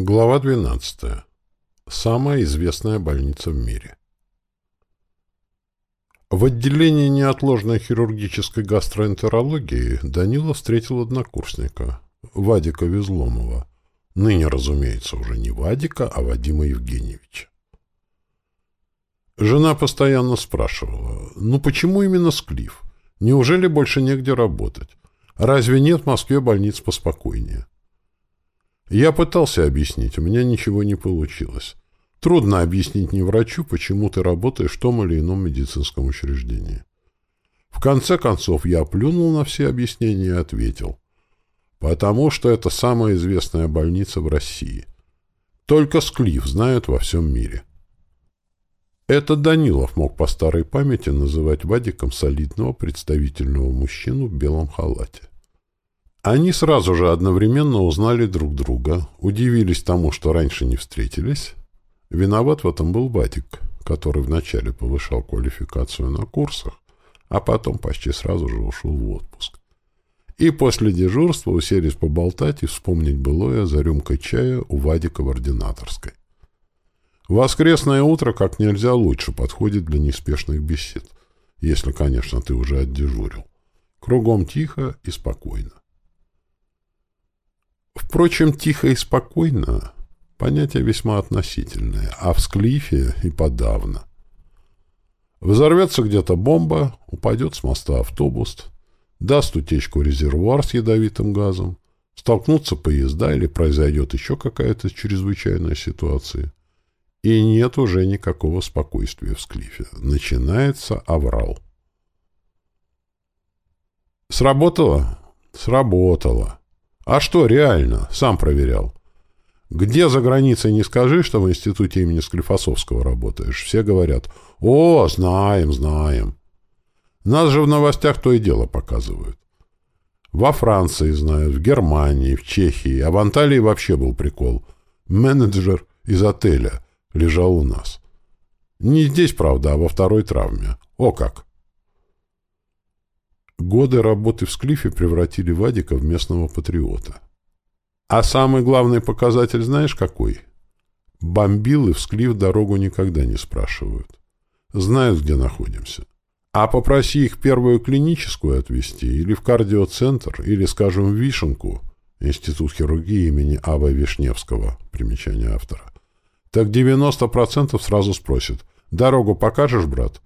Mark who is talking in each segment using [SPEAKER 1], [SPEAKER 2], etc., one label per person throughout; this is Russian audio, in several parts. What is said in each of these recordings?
[SPEAKER 1] Глава 12. Самая известная больница в мире. В отделении неотложной хирургической гастроэнтерологии Данила встретил однокурсника, Вадика Везломова. Ныне, разумеется, уже не Вадика, а Вадима Евгеньевича. Жена постоянно спрашивала, ну почему именно Склиф? Неужели больше негде работать? Разве нет в Москве больниц поспокойнее? Я пытался объяснить, у меня ничего не получилось. Трудно объяснить не врачу, почему ты работаешь в том или ином медицинском учреждении. В конце концов, я плюнул на все объяснения и ответил. Потому что это самая известная больница в России. Только Склиф знают во всем мире. Это Данилов мог по старой памяти называть Вадиком солидного представительного мужчину в белом халате. Они сразу же одновременно узнали друг друга, удивились тому, что раньше не встретились. Виноват в этом был Вадик, который вначале повышал квалификацию на курсах, а потом почти сразу же ушел в отпуск. И после дежурства уселись поболтать и вспомнить былое за рюмкой чая у Вадика в ординаторской. Воскресное утро как нельзя лучше подходит для неспешных бесед, если, конечно, ты уже отдежурил. Кругом тихо и спокойно. Впрочем, тихо и спокойно — понятие весьма относительное, а в Склифе и подавно. Взорвется где-то бомба, упадет с моста автобус, даст утечку резервуар с ядовитым газом, столкнутся поезда или произойдет еще какая-то чрезвычайная ситуация. И нет уже никакого спокойствия в Склифе. Начинается аврал. Сработало? Сработало. А что, реально? Сам проверял. Где за границей не скажи, что в институте имени Склифосовского работаешь. Все говорят, о, знаем, знаем. Нас же в новостях то и дело показывают. Во Франции знают, в Германии, в Чехии, а в Анталии вообще был прикол. Менеджер из отеля лежал у нас. Не здесь, правда, а во второй травме. О как! Годы работы в Склифе превратили Вадика в местного патриота. А самый главный показатель знаешь какой? Бомбилы в Склиф дорогу никогда не спрашивают. Знают, где находимся. А попроси их первую клиническую отвезти, или в кардиоцентр, или, скажем, в Вишенку, Институт хирургии имени А.В. Вишневского, примечание автора, так 90% сразу спросят, «Дорогу покажешь, брат?»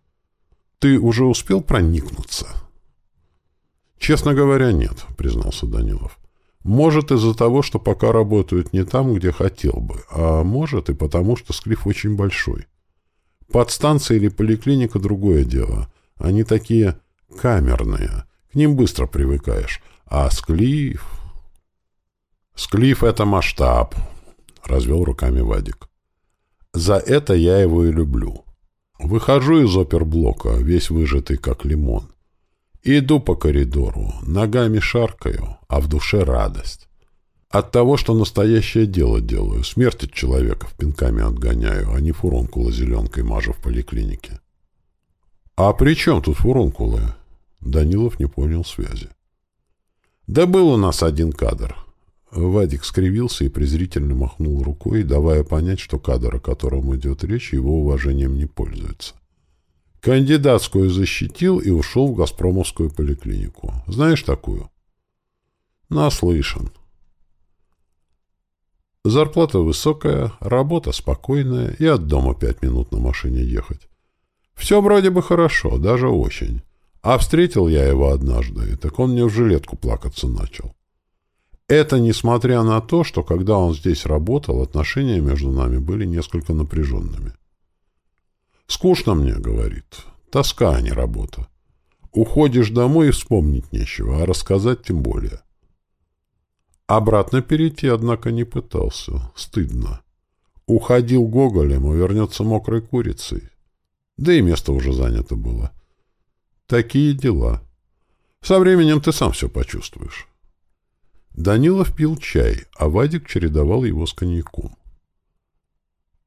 [SPEAKER 1] Ты уже успел проникнуться?» «Честно говоря, нет», — признался Данилов. «Может, из-за того, что пока работают не там, где хотел бы, а может и потому, что склиф очень большой. Подстанция или поликлиника — другое дело. Они такие камерные, к ним быстро привыкаешь. А склиф...» «Склиф — это масштаб», — развел руками Вадик. «За это я его и люблю. Выхожу из оперблока, весь выжатый как лимон. Иду по коридору, ногами шаркаю, а в душе радость. От того, что настоящее дело делаю, смерть от человека в пинками отгоняю, а не фурункулы зеленкой мажу в поликлинике. «А при чем тут фурункулы?» Данилов не понял связи. «Да был у нас один кадр». Вадик скривился и презрительно махнул рукой, давая понять, что кадр, о котором идет речь, его уважением не пользуется. Кандидатскую защитил и ушел в Газпромовскую поликлинику. Знаешь такую? Наслышан. Зарплата высокая, работа спокойная и от дома пять минут на машине ехать. Все вроде бы хорошо, даже очень. А встретил я его однажды, так он мне в жилетку плакаться начал. Это несмотря на то, что когда он здесь работал, отношения между нами были несколько напряженными. Скучно мне, говорит. Тоска, а не работа. Уходишь домой и вспомнить нечего, а рассказать тем более. Обратно перейти, однако, не пытался. Стыдно. Уходил Гоголем, а вернется мокрой курицей. Да и место уже занято было. Такие дела. Со временем ты сам все почувствуешь. Данилов пил чай, а Вадик чередовал его с коньяком.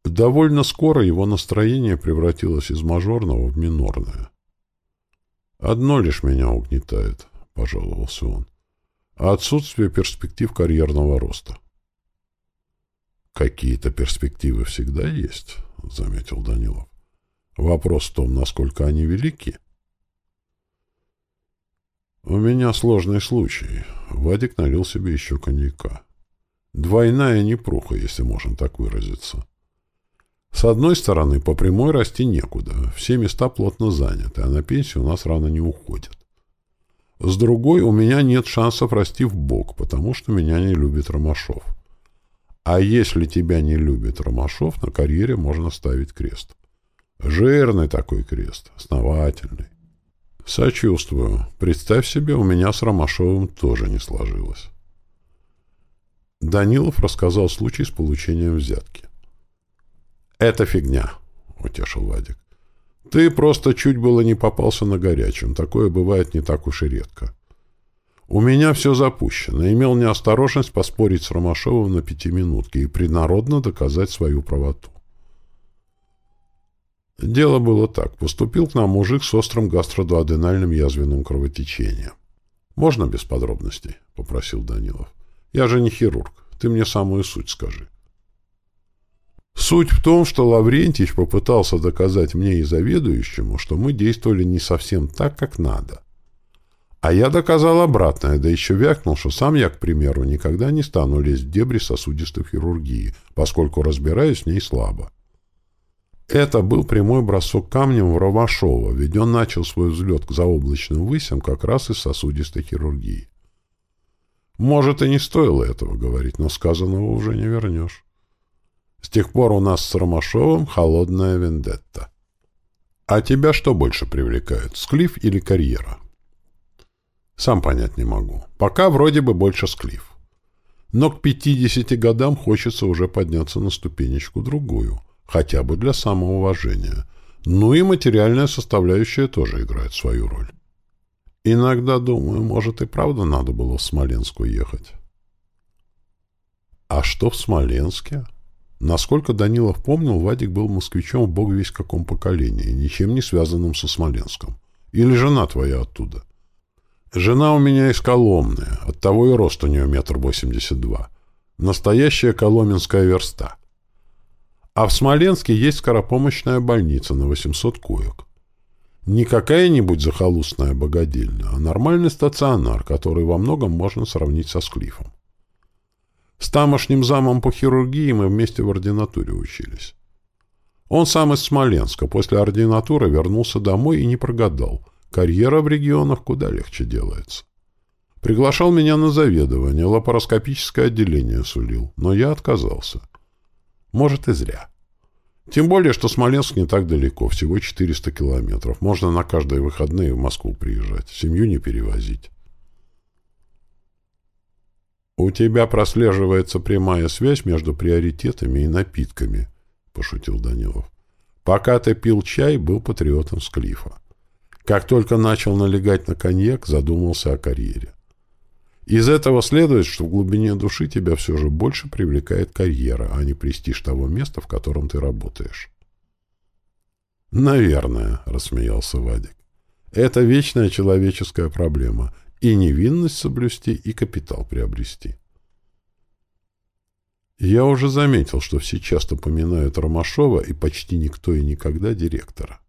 [SPEAKER 1] Довольно скоро его настроение превратилось из мажорного в минорное. «Одно лишь меня угнетает», — пожаловался он, — «отсутствие перспектив карьерного роста». Какие-то перспективы всегда есть, заметил Данилов. Вопрос в том, насколько они велики. У меня сложный случай. Вадик налил себе еще коньяка. Двойная непруха, если можно так выразиться. С одной стороны, по прямой расти некуда. Все места плотно заняты, а на пенсию у нас рано не уходят. С другой, у меня нет шансов расти в бок, потому что меня не любит Ромашов. А если тебя не любит Ромашов, на карьере можно ставить крест. Жирный такой крест, основательный. Сочувствую. Представь себе, у меня с Ромашовым тоже не сложилось. Данилов рассказал случай с получением взятки. «Это фигня», — утешил Вадик. «Ты просто чуть было не попался на горячем. Такое бывает не так уж и редко. У меня все запущено. Имел неосторожность поспорить с Ромашовым на пятиминутке и принародно доказать свою правоту. Дело было так. Поступил к нам мужик с острым гастродуоденальным язвенным кровотечением. «Можно без подробностей?» — попросил Данилов. «Я же не хирург. Ты мне самую суть скажи». Суть в том, что Лаврентьевич попытался доказать мне и заведующему, что мы действовали не совсем так, как надо. А я доказал обратное, да еще вякнул, что сам я, к примеру, никогда не стану лезть в дебри сосудистой хирургии, поскольку разбираюсь в ней слабо. Это был прямой бросок камнем в Ромашова, ведь он начал свой взлет к заоблачным высям как раз из сосудистой хирургии. Может, и не стоило этого говорить, но сказанного уже не вернешь. С тех пор у нас с Ромашовым холодная вендетта. А тебя что больше привлекает, склиф или карьера? Сам понять не могу. Пока вроде бы больше склиф. Но к 50 годам хочется уже подняться на ступенечку другую, хотя бы для самоуважения. Ну и материальная составляющая тоже играет свою роль. Иногда думаю, может и правда надо было в Смоленск уехать. А что в Смоленске? Насколько Данилов помнил, Вадик был москвичом в бог весь каком поколении, ничем не связанным со Смоленском. Или жена твоя оттуда? — Жена у меня из Коломны, оттого и рост у нее метр восемьдесят два. Настоящая коломенская верста. А в Смоленске есть скоропомощная больница на 800 коек. Не какая-нибудь захолустная богадельня, а нормальный стационар, который во многом можно сравнить со Склифом. С тамошним замом по хирургии мы вместе в ординатуре учились. Он сам из Смоленска, после ординатуры вернулся домой и не прогадал – Карьера в регионах куда легче делается. Приглашал меня на заведование, лапароскопическое отделение сулил, но я отказался. Может, и зря. Тем более, что Смоленск не так далеко, всего 400 километров. Можно на каждые выходные в Москву приезжать, семью не перевозить. «У тебя прослеживается прямая связь между приоритетами и напитками», — пошутил Данилов. «Пока ты пил чай, был патриотом Склифа. Как только начал налегать на коньяк, задумался о карьере. Из этого следует, что в глубине души тебя все же больше привлекает карьера, а не престиж того места, в котором ты работаешь. «Наверное», — рассмеялся Вадик. «Это вечная человеческая проблема — и невинность соблюсти, и капитал приобрести». Я уже заметил, что все часто поминают Ромашова и почти никто и никогда директора.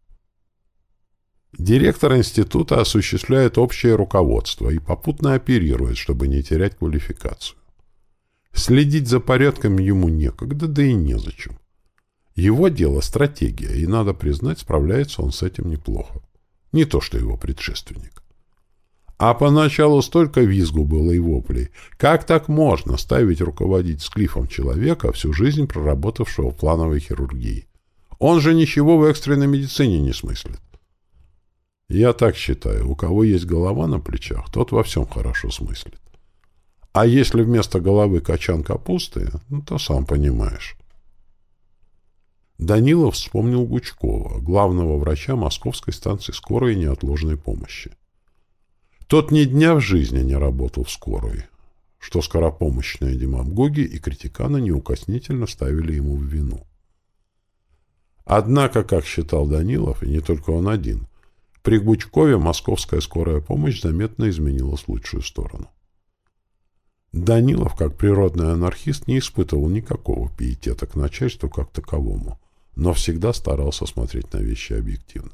[SPEAKER 1] Директор института осуществляет общее руководство и попутно оперирует, чтобы не терять квалификацию. Следить за порядком ему некогда, да и незачем. Его дело — стратегия, и, надо признать, справляется он с этим неплохо. Не то, что его предшественник. А поначалу столько визгу было и воплей. Как так можно ставить руководить склифом человека, всю жизнь проработавшего в плановой хирургии? Он же ничего в экстренной медицине не смыслит. Я так считаю, у кого есть голова на плечах, тот во всем хорошо смыслит. А если вместо головы качан капусты, ну, то сам понимаешь. Данилов вспомнил Гучкова, главного врача Московской станции скорой и неотложной помощи. Тот ни дня в жизни не работал в скорой, что скоропомощные демагоги и критиканы неукоснительно ставили ему в вину. Однако, как считал Данилов, и не только он один – при Гучкове московская скорая помощь заметно изменилась в лучшую сторону. Данилов, как природный анархист, не испытывал никакого пиетета к начальству как таковому, но всегда старался смотреть на вещи объективно.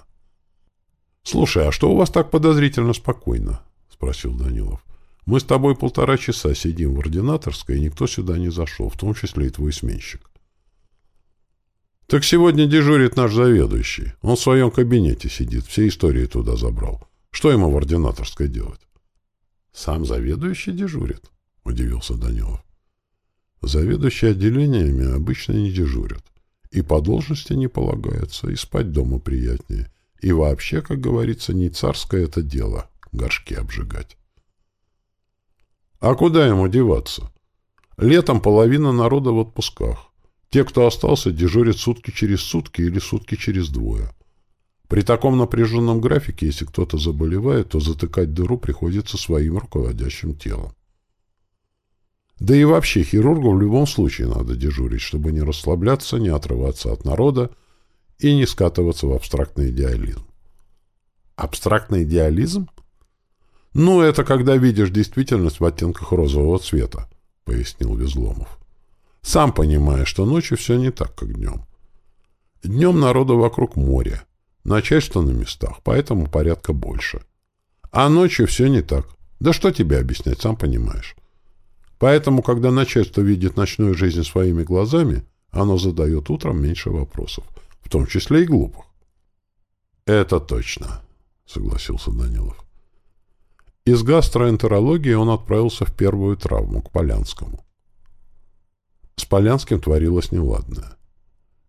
[SPEAKER 1] «Слушай, а что у вас так подозрительно спокойно?» — спросил Данилов. «Мы с тобой полтора часа сидим в ординаторской, и никто сюда не зашел, в том числе и твой сменщик». «Так сегодня дежурит наш заведующий. Он в своем кабинете сидит, все истории туда забрал. Что ему в ординаторской делать?» «Сам заведующий дежурит», — удивился Данилов. «Заведующие отделениями обычно не дежурят. И по должности не полагается, и спать дома приятнее». И вообще, как говорится, не царское это дело — горшки обжигать. А куда ему деваться? Летом половина народа в отпусках. Те, кто остался, дежурят сутки через сутки или сутки через двое. При таком напряженном графике, если кто-то заболевает, то затыкать дыру приходится своим руководящим телом. Да и вообще хирургу в любом случае надо дежурить, чтобы не расслабляться, не отрываться от народа и не скатываться в абстрактный идеализм. Абстрактный идеализм? Ну, это когда видишь действительность в оттенках розового цвета, пояснил Везломов. Сам понимаешь, что ночью все не так, как днем. Днем народу вокруг моря, начальство на местах, поэтому порядка больше. А ночью все не так. Да что тебе объяснять, сам понимаешь. Поэтому, когда начальство видит ночную жизнь своими глазами, оно задает утром меньше вопросов в том числе и глупых. «Это точно», — согласился Данилов. Из гастроэнтерологии он отправился в первую травму, к Полянскому. С Полянским творилось неладное.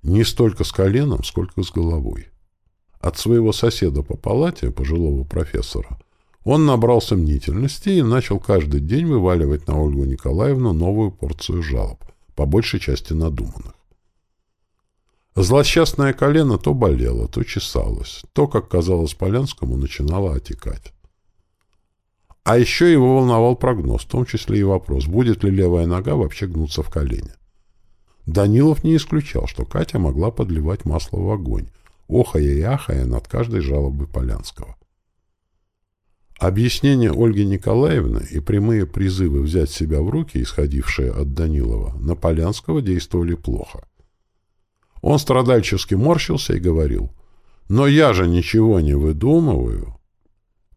[SPEAKER 1] Не столько с коленом, сколько с головой. От своего соседа по палате, пожилого профессора, он набрался мнительности и начал каждый день вываливать на Ольгу Николаевну новую порцию жалоб, по большей части надуманных. Злосчастное колено то болело, то чесалось, то, как казалось Полянскому, начинало отекать. А еще его волновал прогноз, в том числе и вопрос, будет ли левая нога вообще гнуться в колене. Данилов не исключал, что Катя могла подливать масло в огонь, охая и ахая над каждой жалобой Полянского. Объяснения Ольги Николаевны и прямые призывы взять себя в руки, исходившие от Данилова, на Полянского действовали плохо. Он страдальчески морщился и говорил, «Но я же ничего не выдумываю».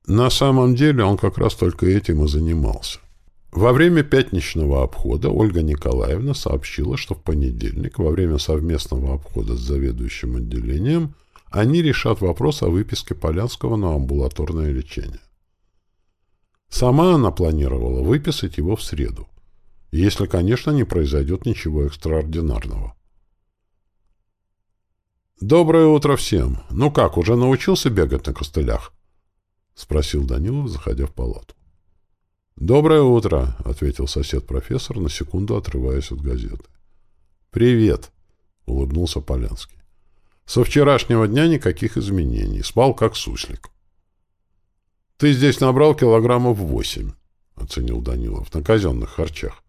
[SPEAKER 1] На самом деле он как раз только этим и занимался. Во время пятничного обхода Ольга Николаевна сообщила, что в понедельник, во время совместного обхода с заведующим отделением, они решат вопрос о выписке Полянского на амбулаторное лечение. Сама она планировала выписать его в среду, если, конечно, не произойдет ничего экстраординарного. «Доброе утро всем! Ну как, уже научился бегать на костылях?» — спросил Данилов, заходя в палату. «Доброе утро!» — ответил сосед-профессор, на секунду отрываясь от газеты. «Привет!» — улыбнулся Полянский. «Со вчерашнего дня никаких изменений. Спал как суслик». «Ты здесь набрал килограммов восемь», — оценил Данилов, — «на казенных харчах».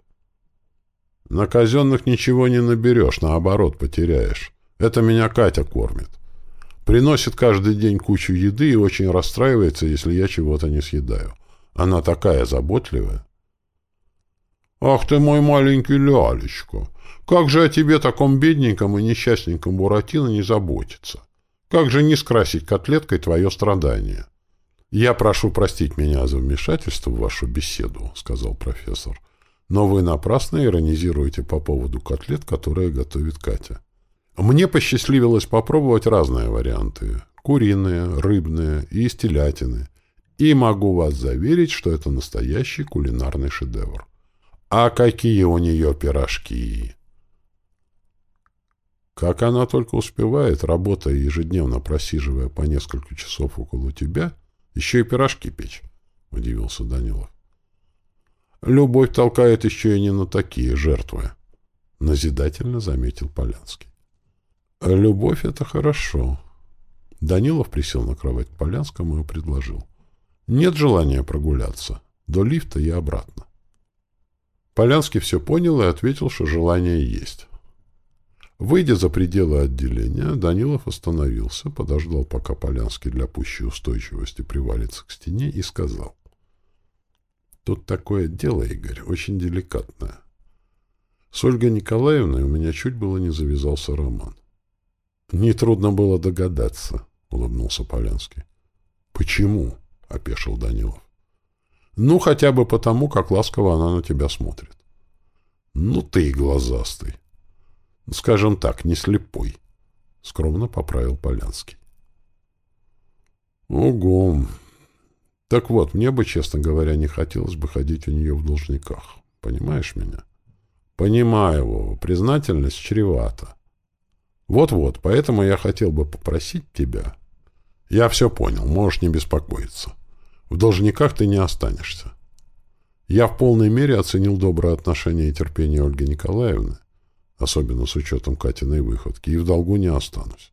[SPEAKER 1] «На казенных ничего не наберешь, наоборот, потеряешь. Это меня Катя кормит. Приносит каждый день кучу еды и очень расстраивается, если я чего-то не съедаю. Она такая заботливая. «Ах ты мой маленький лялечка! Как же о тебе, таком бедненьком и несчастненьком Буратино, не заботиться? Как же не скрасить котлеткой твое страдание?» «Я прошу простить меня за вмешательство в вашу беседу», — сказал профессор. «Но вы напрасно иронизируете по поводу котлет, которые готовит Катя. Мне посчастливилось попробовать разные варианты. Куриные, рыбные и из телятины. И могу вас заверить, что это настоящий кулинарный шедевр. А какие у нее пирожки! Как она только успевает, работая ежедневно просиживая по несколько часов около тебя, еще и пирожки печь, — удивился Данилов. Любовь толкает еще и не на такие жертвы, — назидательно заметил Полянский. «Любовь — это хорошо». Данилов присел на кровать к Полянскому и предложил. «Нет желания прогуляться. До лифта и обратно». Полянский все понял и ответил, что желание есть. Выйдя за пределы отделения, Данилов остановился, подождал, пока Полянский для пущей устойчивости привалится к стене, и сказал. Тут такое дело, Игорь, очень деликатное. С Ольгой Николаевной у меня чуть было не завязался роман. Нетрудно было догадаться, улыбнулся Полянский. Почему? опешил Данилов. Ну, хотя бы потому, как ласково она на тебя смотрит. Ну ты и глазастый. Скажем так, не слепой, скромно поправил Полянский. Угу. Так вот, мне бы, честно говоря, не хотелось бы ходить у нее в должниках. Понимаешь меня? Понимаю, Вова, признательность чревата. Вот-вот, поэтому я хотел бы попросить тебя. Я все понял, можешь не беспокоиться. В должниках ты не останешься. Я в полной мере оценил доброе отношение и терпение Ольги Николаевны, особенно с учетом Катиной выходки, и в долгу не останусь.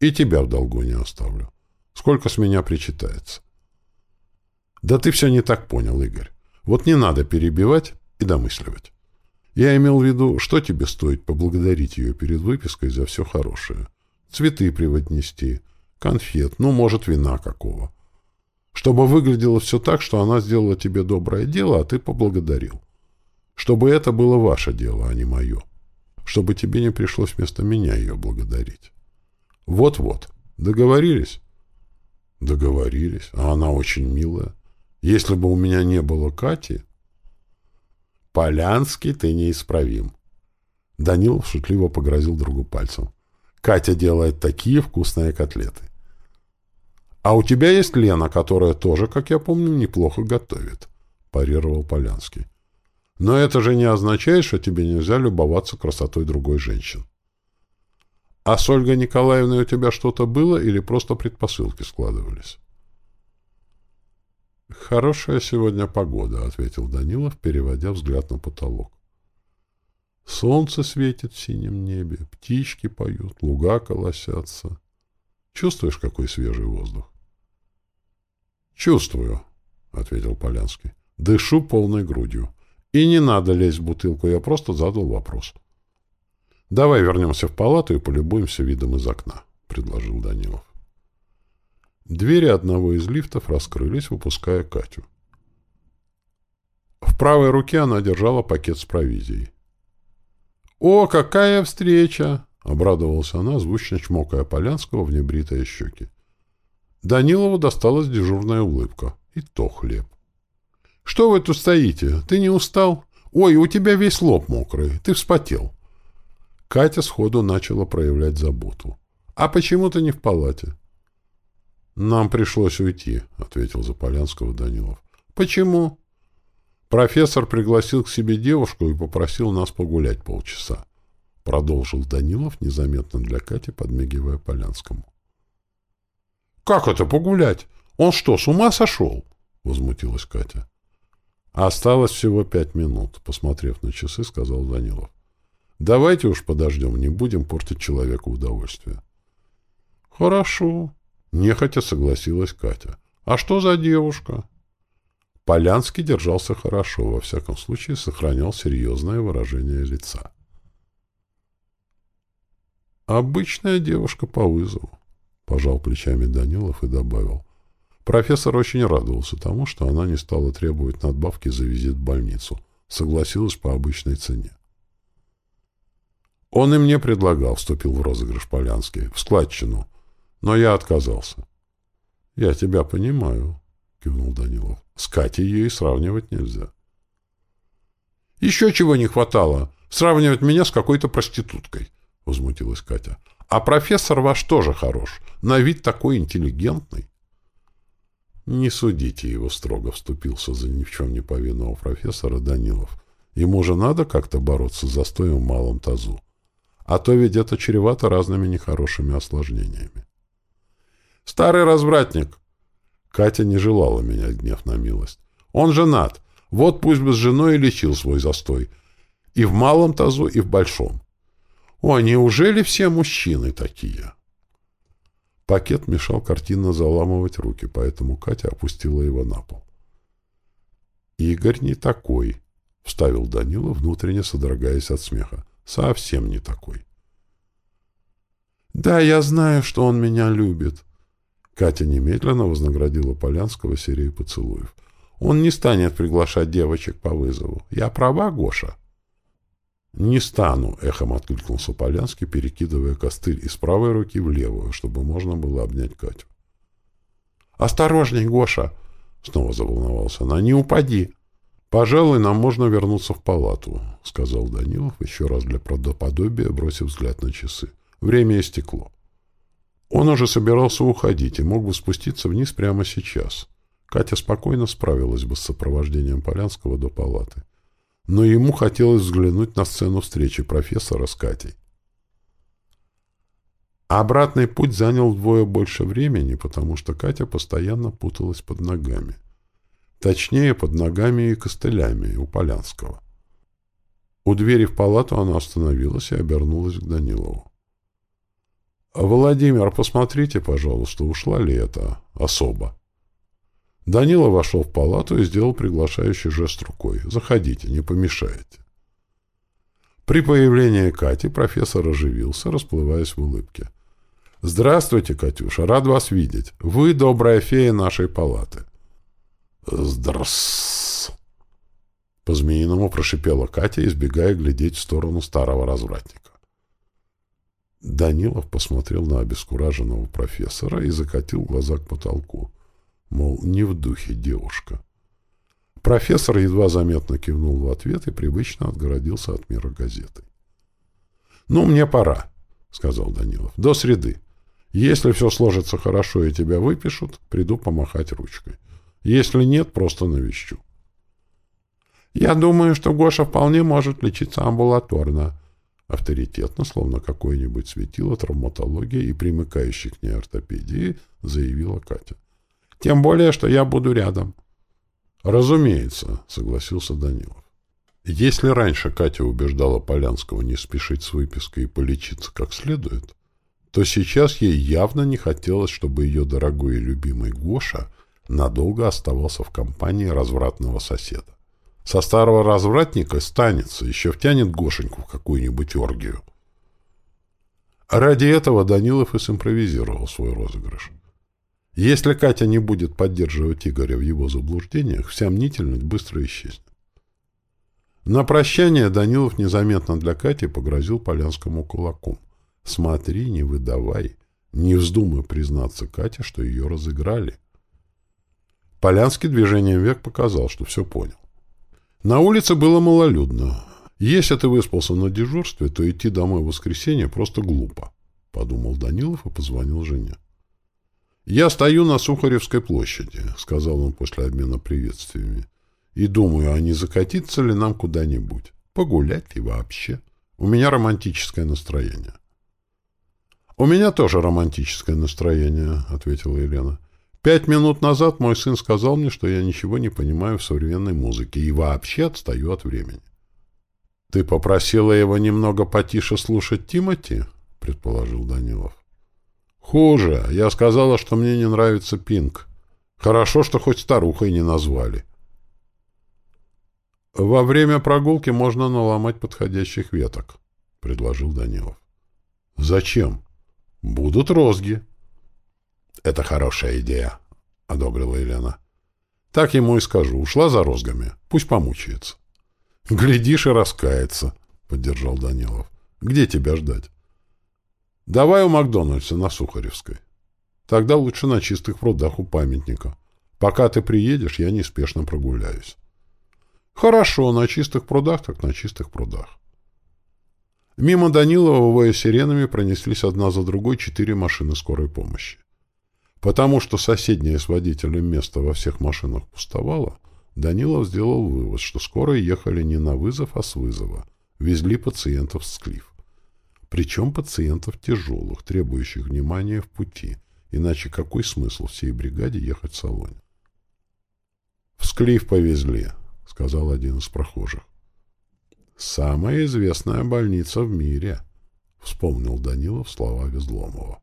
[SPEAKER 1] И тебя в долгу не оставлю. Сколько с меня причитается? Да ты все не так понял, Игорь. Вот не надо перебивать и домысливать. Я имел в виду, что тебе стоит поблагодарить ее перед выпиской за все хорошее. Цветы преподнести, конфет, ну, может, вина какого. Чтобы выглядело все так, что она сделала тебе доброе дело, а ты поблагодарил. Чтобы это было ваше дело, а не мое. Чтобы тебе не пришлось вместо меня ее благодарить. Вот-вот. Договорились? Договорились. А она очень милая. Если бы у меня не было Кати... Полянский, ты неисправим. Данилов шутливо погрозил другу пальцем. Катя делает такие вкусные котлеты. А у тебя есть Лена, которая тоже, как я помню, неплохо готовит, парировал Полянский. Но это же не означает, что тебе нельзя любоваться красотой другой женщины. А с Ольгой Николаевной у тебя что-то было или просто предпосылки складывались? «Хорошая сегодня погода», — ответил Данилов, переводя взгляд на потолок. Солнце светит в синем небе, птички поют, луга колосятся. Чувствуешь, какой свежий воздух? Чувствую, — ответил Полянский. Дышу полной грудью. И не надо лезть в бутылку, я просто задал вопрос. Давай вернемся в палату и полюбуемся видом из окна, — предложил Данилов. Двери одного из лифтов раскрылись, выпуская Катю. В правой руке она держала пакет с провизией. «О, какая встреча!» — обрадовалась она, звучно чмокая Полянского в небритые щеки. Данилову досталась дежурная улыбка. И то хлеб. «Что вы тут стоите? Ты не устал? Ой, у тебя весь лоб мокрый. Ты вспотел». Катя сходу начала проявлять заботу. «А почему ты не в палате?» «Нам пришлось уйти», — ответил Заполянского Данилов. «Почему?» «Профессор пригласил к себе девушку и попросил нас погулять полчаса», — продолжил Данилов, незаметно для Кати, подмигивая Полянскому. «Как это погулять? Он что, с ума сошел?» — возмутилась Катя. «Осталось всего пять минут», — посмотрев на часы, сказал Данилов. «Давайте уж подождем, не будем портить человеку удовольствие». «Хорошо», Нехотя согласилась Катя. «А что за девушка?» Полянский держался хорошо, во всяком случае сохранял серьезное выражение лица. «Обычная девушка по вызову», — пожал плечами Данилов и добавил. Профессор очень радовался тому, что она не стала требовать надбавки за визит в больницу, согласилась по обычной цене. Он и мне предлагал, вступил в розыгрыш Полянский, в складчину — но я отказался. — Я тебя понимаю, — кивнул Данилов. — С Катей и сравнивать нельзя. — Еще чего не хватало. Сравнивать меня с какой-то проституткой, — возмутилась Катя. — А профессор ваш тоже хорош. На вид такой интеллигентный. — Не судите его, — строго вступился за ни в чем не повинного профессора Данилов. Ему же надо как-то бороться с застоем в малом тазу. А то ведь это чревато разными нехорошими осложнениями. Старый развратник. Катя не желала менять гнев на милость. Он женат. Вот пусть бы с женой и лечил свой застой. И в малом тазу, и в большом. О, неужели все мужчины такие? Пакет мешал картинно заламывать руки, поэтому Катя опустила его на пол. «Игорь не такой», — вставил Данила, внутренне содрогаясь от смеха. «Совсем не такой». «Да, я знаю, что он меня любит», Катя немедленно вознаградила Полянского серией поцелуев. Он не станет приглашать девочек по вызову. Я права, Гоша? «Не стану», — эхом откликнулся Полянский, перекидывая костыль из правой руки в левую, чтобы можно было обнять Катю. «Осторожней, Гоша!» — снова заволновался она. «Не упади!» «Пожалуй, нам можно вернуться в палату», — сказал Данилов, еще раз для правдоподобия, бросив взгляд на часы. «Время истекло». Он уже собирался уходить и мог бы спуститься вниз прямо сейчас. Катя спокойно справилась бы с сопровождением Полянского до палаты. Но ему хотелось взглянуть на сцену встречи профессора с Катей. Обратный путь занял вдвое больше времени, потому что Катя постоянно путалась под ногами. Точнее, под ногами и костылями у Полянского. У двери в палату она остановилась и обернулась к Данилову. «Владимир, посмотрите, пожалуйста, ушла ли это особо?» Данила вошел в палату и сделал приглашающий жест рукой. «Заходите, не помешаете». При появлении Кати профессор оживился, расплываясь в улыбке. «Здравствуйте, Катюша, рад вас видеть. Вы добрая фея нашей палаты». «Здрасс!» По-змеиному прошипела Катя, избегая глядеть в сторону старого развратника. Данилов посмотрел на обескураженного профессора и закатил глаза к потолку. Мол, не в духе девушка. Профессор едва заметно кивнул в ответ и привычно отгородился от мира газеты. «Ну, мне пора», — сказал Данилов. «До среды. Если все сложится хорошо и тебя выпишут, приду помахать ручкой. Если нет, просто навещу». «Я думаю, что Гоша вполне может лечиться амбулаторно», авторитетно, словно какое-нибудь светило травматологии и примыкающей к ней ортопедии, заявила Катя. Тем более, что я буду рядом. Разумеется, согласился Данилов. Если раньше Катя убеждала Полянского не спешить с выпиской и полечиться как следует, то сейчас ей явно не хотелось, чтобы ее дорогой и любимый Гоша надолго оставался в компании развратного соседа. Со старого развратника станется, еще втянет Гошеньку в какую-нибудь оргию. Ради этого Данилов и симпровизировал свой розыгрыш. Если Катя не будет поддерживать Игоря в его заблуждениях, вся мнительность быстро исчезнет. На прощание Данилов незаметно для Кати погрозил Полянскому кулаком. «Смотри, не выдавай, не вздумай признаться Кате, что ее разыграли». Полянский движением век показал, что все понял. На улице было малолюдно. Если ты выспался на дежурстве, то идти домой в воскресенье просто глупо, — подумал Данилов и позвонил жене. — Я стою на Сухаревской площади, — сказал он после обмена приветствиями, — и думаю, а не закатиться ли нам куда-нибудь, погулять и вообще. У меня романтическое настроение. — У меня тоже романтическое настроение, — ответила Елена. Пять минут назад мой сын сказал мне, что я ничего не понимаю в современной музыке и вообще отстаю от времени. — Ты попросила его немного потише слушать Тимати? — предположил Данилов. — Хуже. Я сказала, что мне не нравится Пинк. Хорошо, что хоть старухой не назвали. — Во время прогулки можно наломать подходящих веток, — предложил Данилов. — Зачем? — Будут розги. — «Это хорошая идея», — одобрила Елена. «Так ему и скажу. Ушла за розгами. Пусть помучается». «Глядишь и раскается», — поддержал Данилов. «Где тебя ждать?» «Давай у Макдональдса на Сухаревской. Тогда лучше на чистых прудах у памятника. Пока ты приедешь, я неспешно прогуляюсь». «Хорошо, на чистых прудах, так на чистых прудах». Мимо Данилова, воя сиренами, пронеслись одна за другой четыре машины скорой помощи. Потому что соседнее с водителем место во всех машинах пустовало, Данилов сделал вывод, что скоро ехали не на вызов, а с вызова. Везли пациентов в Склиф. Причем пациентов тяжелых, требующих внимания в пути. Иначе какой смысл всей бригаде ехать в салоне? — В Склиф повезли, — сказал один из прохожих. — Самая известная больница в мире, — вспомнил Данилов слова Везломова.